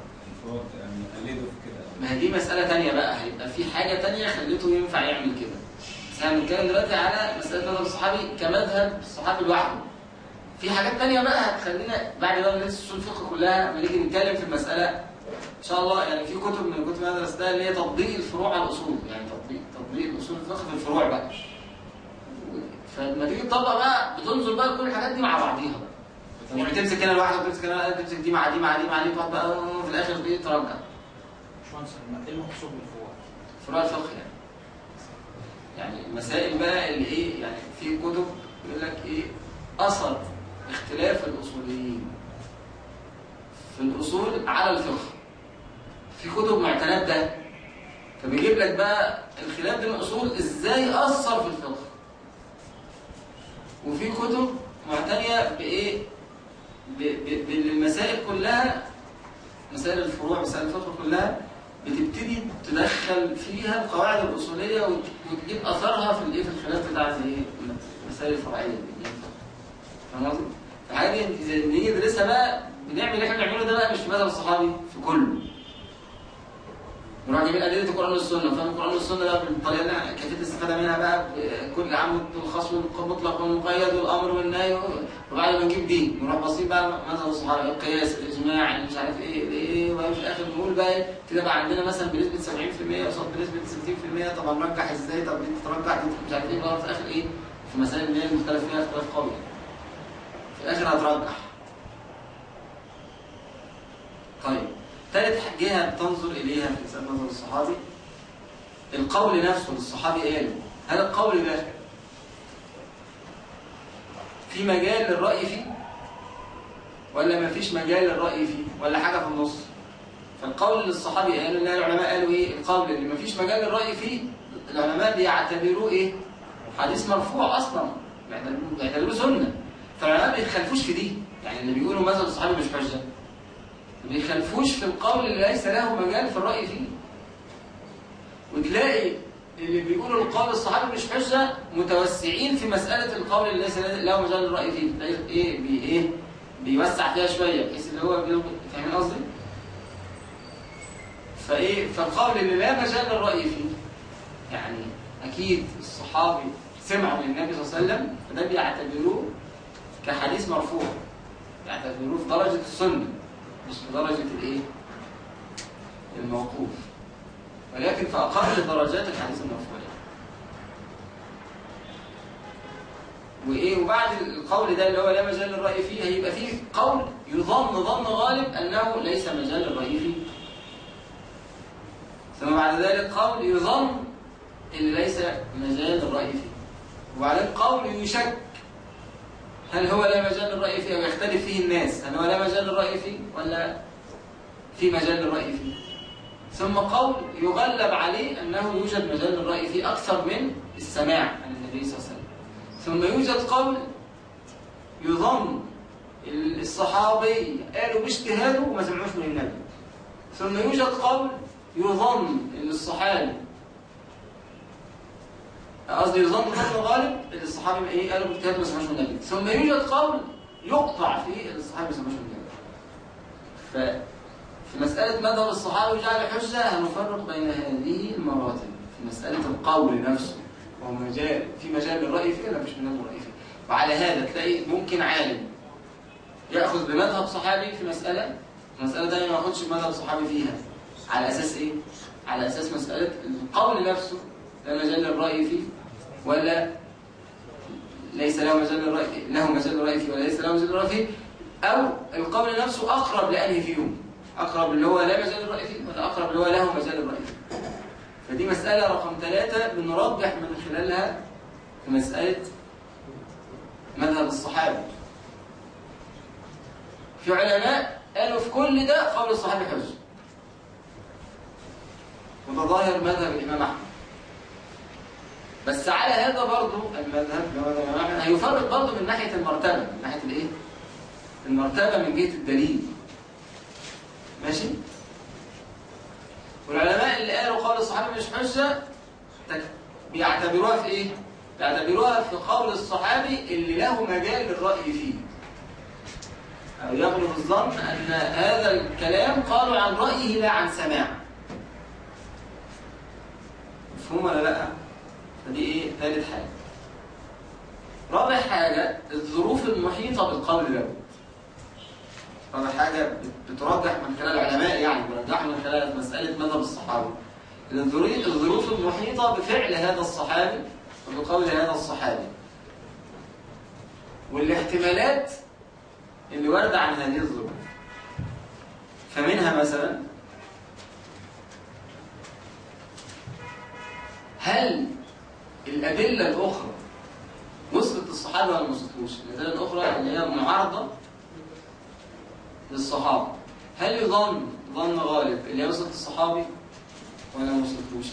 المفروض يعني في كده. ما هي دي مسألة تانية بقى. هيبقى في حاجة تانية خليته ينفع يعمل كده. بس إحنا بنتكلم دلوقتي على مسألة مذهب الصحابي كمذهب الصحابي لوحده. في حاجات تانية بقى هتخلينا بعد ما ندرس اصول الفقه كلها لما نيجي نتكلم في المسألة شاء الله يعني في كتب من الكتب اللي أنا درستها اللي هي تطبيق الفروع على الأصول. يعني تطبيق تطبيق اصول الفقه في الفروع بقى. فلما تيجي تطبق بقى بتنظر بقى كل الحاجات دي مع بعضيها يعني بتمسك هنا لوحدك وتمسك هنا تمسك دي مع دي مع دي مع دي تقعد بقى في الآخر إيه ترجع. باشمهندس إيه المقصود بالفروع؟ فروع الفقه يعني. يعني المسائل بقى اللي إيه يعني في كتب يقول لك إيه اثر اختلاف الأصوليين في الأصول على الفقه. في كتب معتنات ده. فبيجيب لك بقى الخلاف بين الأصول إزاي أثر في الفقه. وفي كتب معتنية بإيه؟ ب- ب- بالمسائل كلها مسائل الفروع مسائل الفقه كلها بتبتدي تدخل فيها القواعد الأصولية وت- وتجيب أثرها في الإيه؟ في الخلاف بتاع الايه المسائل الفرعية دي. فاهم قصدي؟ الحاجة دي نيجي ندرسها بقى بنعمل اللي إحنا بنعمله ده بقى مش في مذهب الصحابي في كله. نروح جايبين أدلة القرآن والسنة. فاهم القرآن والسنة بقى بالطريقة اللي إحنا كيفية الاستفادة منها بقى؟ كل عام والخاص والمطلق والمقيد والأمر والنهي وبعد ما نجيب دي نروح بقى مذهب الصحابة القياس الإجماع اللي مش عارف إيه إيه وفي الآخر نقول بقى إيه؟ كده بقى عندنا مثلا بنسبة 70% قصاد بنسبة 60% طب هنرجح إزاي؟ طب دي تترجح دي مش عارف إيه؟ بقى في الآخر إيه؟ في مسائل اللي هي المختلف فيها اختلاف قوي. في الآخر هترجح طيب. ثالث جهة بتنظر إليها في إنسان نظر الصحابي. القول نفسه للصحابي قاله. هل القول ده في مجال للرأي فيه؟ ولا ما فيش مجال للرأي فيه؟ ولا حاجة في النص؟ فالقول للصحابي قالوا إن العلماء قالوا إيه؟ القول اللي ما فيش مجال للرأي فيه العلماء بيعتبروه إيه؟ حديث مرفوع أصلا. بيعتبروه- سنة. فالعلماء ما بيتخالفوش في دي. يعني اللي بيقولوا مثلا الصحابي مش حجة. ما بيخالفوش في القول اللي ليس له مجال في الرأي فيه. وتلاقي اللي بيقولوا القول الصحابي مش حجة متوسعين في مسألة القول اللي ليس له مجال للرأي فيه. إيه بي إيه بيوسع فيها شوية بحيث اللي هو فاهمين قصدي؟ فإيه فالقول اللي لا مجال للرأي فيه يعني أكيد الصحابي سمعوا من النبي صلى الله عليه وسلم فده بيعتبروه كحديث مرفوع يعتبروه في درجة السنة. مش في درجة الإيه؟ الموقوف. ولكن في أقل درجات الحديث المرفوع وإيه؟ وبعد القول ده اللي هو لا مجال للرأي فيه هيبقى فيه قول يظن ظن غالب أنه ليس مجال للرأي فيه. ثم بعد ذلك قول يظن ان ليس مجال للرأي فيه. وبعدين قول يشك هل هو لا مجال للرأي فيه أو يختلف فيه الناس؟ هل هو لا مجال للرأي فيه ولا في مجال للرأي فيه؟ ثم قول يغلب عليه أنه يوجد مجال للرأي فيه أكثر من السماع عن النبي صلى الله عليه وسلم. ثم يوجد قول يظن الصحابي قالوا باجتهاده وما سمعوش من النبي. ثم يوجد قول يظن ان الصحابي قصدي يظن ظن غالب الصحابي إيه قالوا باجتهاده ما من النبي. ثم يوجد قول يقطع فيه ان الصحابي ما سمعوش من النبي. ففي مسألة مذهب الصحابي جعل حجة هنفرق بين هذه المراتب. في مسألة القول نفسه. هو مجال في مجال للرأي فيه ولا مش مجال للرأي فيه. وعلى هذا تلاقي ممكن عالم يأخذ بمذهب صحابي في مسألة. المسألة ده ما ياخدش بمذهب صحابي فيها. على أساس إيه؟ على أساس مسألة القول نفسه. لا مجال للرأي فيه. ولا ليس له مجال للرأي له مجال للرأي فيه ولا ليس له مجال للرأي فيه أو القول نفسه أقرب لأنهي فيهم. أقرب اللي هو لا مجال للرأي فيه ولا أقرب اللي هو له مجال للرأي فيه. فدي مسألة رقم ثلاثة بنرجح من خلالها في مسألة مذهب الصحابة. في علماء قالوا في كل ده قول الصحابي حجة وده ظاهر مذهب الإمام أحمد. بس على هذا برضو المذهب هيفرق برضو من ناحية المرتبة من ناحية الإيه؟ المرتبة من جهة الدليل ماشي؟ والعلماء اللي قالوا قول الصحابي مش حجة بيعتبروها في إيه؟ بيعتبروها في قول الصحابي اللي له مجال للرأي فيه أو يغلب الظن أن هذا الكلام قالوا عن رأيه لا عن سماع مفهوم ولا لأ؟ فدي إيه؟ ثالث حاجة. رابع حاجة الظروف المحيطة بالقول ده. رابع حاجة بت- بترجح من خلال العلماء يعني بيرجحوا من خلال مسألة مذهب الظروف الظروف المحيطة بفعل هذا الصحابي وبقول هذا الصحابي. والاحتمالات اللي واردة عن هذه الظروف. فمنها مثلا هل الأدلة الأخرى وصلت الصحابة ولا ما وصلتوش؟ الأدلة الأخرى اللي هي معارضة للصحابة. هل يظن ظن غالب اللي هي وصلت الصحابي ولا ما وصلتوش؟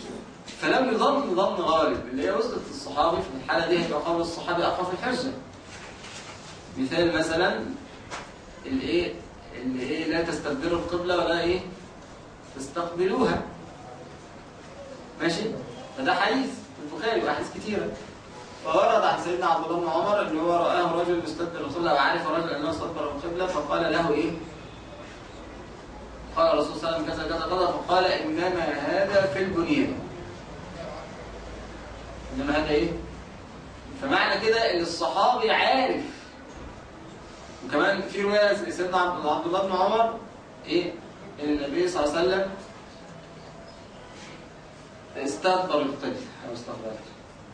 فلم يظن ظن غالب اللي هي وصلت الصحابي في الحالة دي هيبقى قول الصحابي أقوى في الحجة مثال مثلا الايه اللي إيه لا تستبدلوا القبلة ولا إيه؟ تستقبلوها. ماشي؟ فده حديث. البخاري وأحاديث كتيرة. فورد عن سيدنا عبد الله بن عمر إن هو رآه رجل يستقبل القبلة وعرف رجل أنه استقبل القبلة فقال له إيه؟ قال الرسول صلى الله عليه وسلم كذا كذا كذا فقال إنما هذا في البنيان إنما هذا إيه؟ فمعنى كده إن الصحابي عارف. وكمان في رواية سيدنا عبد الله بن عمر إيه؟ إن النبي صلى الله عليه وسلم استدبر القبلة أو استقبلها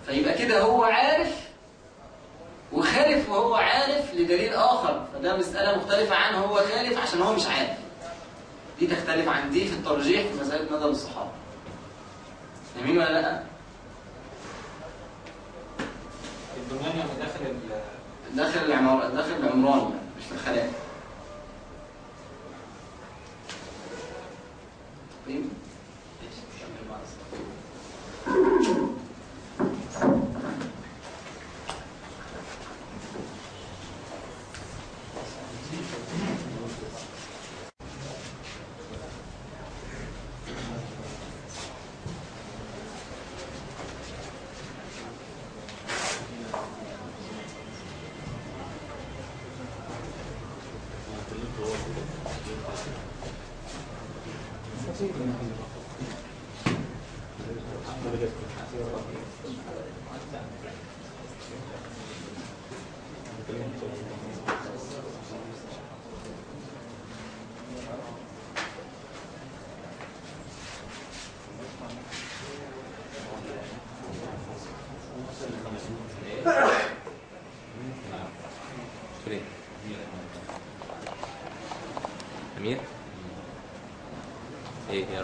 فيبقى كده هو عارف وخالف وهو عارف لدليل آخر فده مسألة مختلفة عنه هو خالف عشان هو مش عارف. دي تختلف عن دي في الترجيح في مسألة مذهب الصحابة. فاهمين ولا لأ؟ البنيان يعني داخل ال داخل العمار داخل العمران يعني مش في الخلاء طيب Thank you.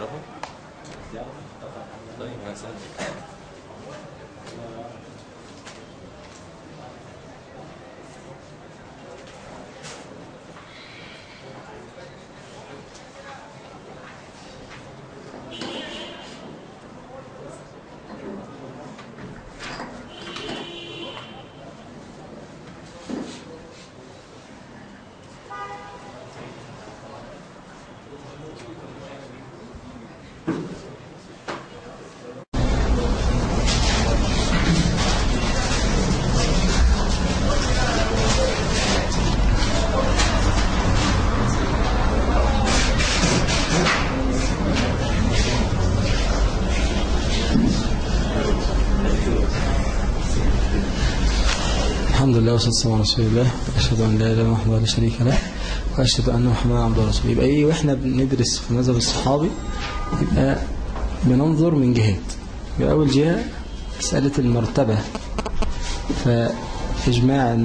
إيه يعرفه؟ طيب مثلا الحمد لله والصلاة والسلام على رسول الله. أشهد أن لا إله إلا الله وحده شريك له وأشهد أن محمدا عبده ورسوله. يبقى إيه وإحنا بندرس في مذهب الصحابي يبقى بننظر من جهات. يبقى أول جهة مسألة المرتبة. فإجماع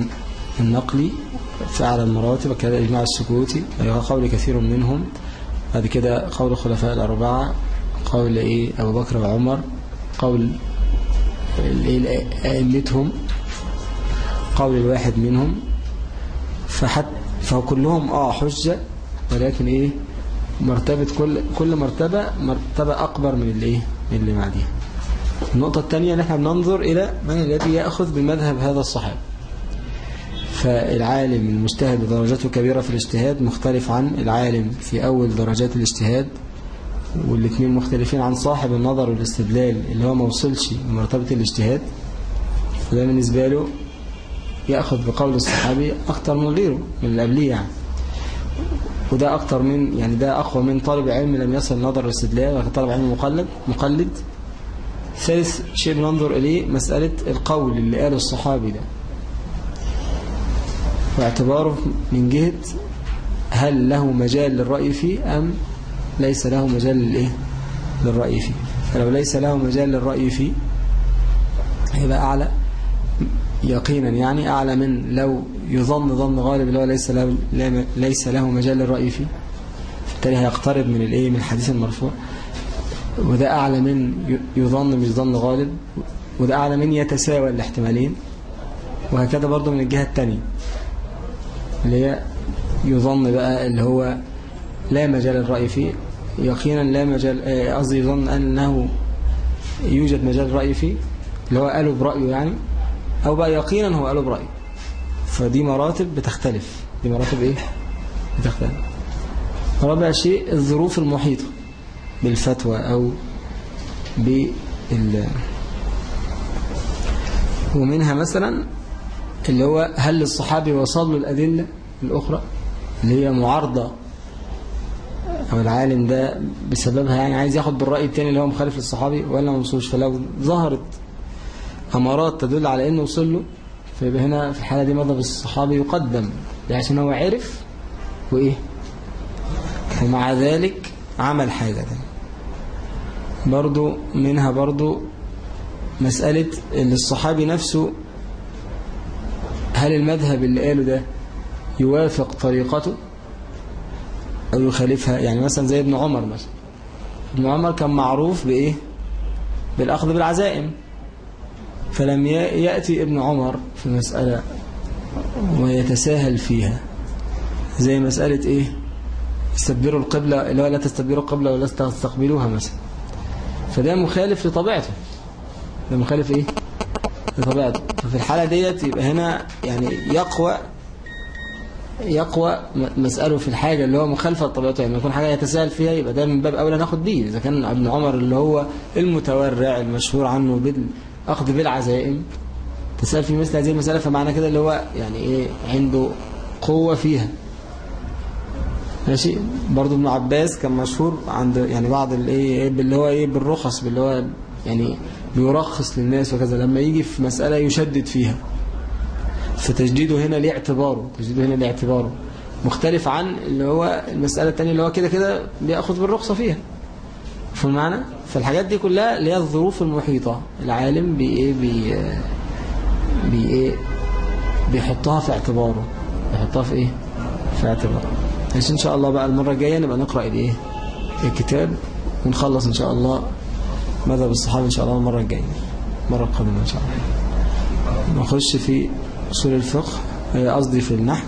النقلي في أعلى المراتب وكذا إجماع السكوتي قول كثير منهم. بعد كده قول الخلفاء الأربعة. قول إيه أبو بكر وعمر. قول الإيه أئمتهم. قول الواحد منهم فحت فكلهم آه حجة ولكن إيه مرتبة كل كل مرتبة مرتبة أكبر من الإيه من اللي بعديها. النقطة الثانية إن إحنا بننظر إلى من الذي يأخذ بمذهب هذا الصحابي. فالعالم المجتهد درجته كبيرة في الاجتهاد مختلف عن العالم في أول درجات الاجتهاد والاثنين مختلفين عن صاحب النظر والاستدلال اللي هو ما وصلش لمرتبة الاجتهاد. فده بالنسبة له يأخذ بقول الصحابي أكتر من غيره من اللي قبليه يعني. وده أكتر من يعني ده أقوى من طالب علم لم يصل نظر الاستدلال ولكن طالب علم مقلد مقلد. ثالث شيء بننظر إليه مسألة القول اللي قاله الصحابي ده. واعتباره من جهة هل له مجال للرأي فيه أم ليس له مجال للإيه؟ للرأي فيه. فلو ليس له مجال للرأي فيه هيبقى أعلى. يقينا يعني أعلى من لو يظن ظن غالب اللي هو ليس له, ليس له مجال للرأي فيه. بالتالي هيقترب من الإيه؟ من الحديث المرفوع. وده أعلى من يظن مش ظن غالب. وده أعلى من يتساوى الاحتمالين. وهكذا برضو من الجهة الثانية اللي هي يظن بقى اللي هو لا مجال للرأي فيه. يقينا لا مجال قصدي يظن أنه يوجد مجال الرأي فيه. اللي هو قاله برأيه يعني. أو بقى يقينا هو قاله برأيه فدي مراتب بتختلف. دي مراتب إيه؟ بتختلف. رابع شيء الظروف المحيطة بالفتوى أو بال ومنها مثلا اللي هو هل الصحابي وصل له الأدلة الأخرى اللي هي معارضة أو العالم ده بسببها يعني عايز ياخد بالرأي التاني اللي هو مخالف للصحابي ولا ما وصلش فلو ظهرت أمارات تدل على أنه وصل له فيبقى هنا في الحالة دي مذهب الصحابي يقدم عشان هو عرف وإيه؟ ومع ذلك عمل حاجة تانية. برضو منها برضو مسألة اللي الصحابي نفسه هل المذهب اللي قاله ده يوافق طريقته؟ أو يخالفها؟ يعني مثلا زي ابن عمر مثلا. ابن عمر كان معروف بإيه؟ بالأخذ بالعزائم. فلم يأتي ابن عمر في مسألة ويتساهل فيها. زي مسألة إيه؟ استدبروا القبلة اللي هو لا تستدبروا القبلة ولا تستقبلوها مثلا. فده مخالف لطبيعته. ده مخالف إيه؟ لطبيعته. ففي الحالة ديت يبقى هنا يعني يقوى يقوى مسألة في الحاجة اللي هو مخالفة لطبيعته. يعني يكون حاجة يتساهل فيها يبقى ده من باب أولى ناخد بيه إذا كان ابن عمر اللي هو المتورع المشهور عنه بالأخذ بالعزائم. تسأل في مثل هذه المسألة فمعنى كده اللي هو يعني إيه عنده قوة فيها. ماشي؟ برضو ابن عباس كان مشهور عند يعني بعض الايه باللي هو إيه بالرخص باللي هو يعني بيرخص للناس وكذا. لما يجي في مسألة يشدد فيها. فتجديده هنا ليه اعتباره تجديده هنا ليه اعتباره مختلف عن اللي هو المسألة الثانية اللي هو كده كده بيأخذ بالرخصة فيها. في المعنى؟ فالحاجات دي كلها اللي هي الظروف المحيطة. العالم بي إيه بي بي إيه بيحطها في اعتباره. بيحطها في إيه؟ في اعتباره. عشان إن شاء الله بقى المرة الجاية نبقى نقرأ الإيه الكتاب ونخلص إن شاء الله مذهب الصحابة إن شاء الله المرة الجاية. المرة القادمة إن شاء الله. نخش في أصول الفقه آه، قصدي في النحو.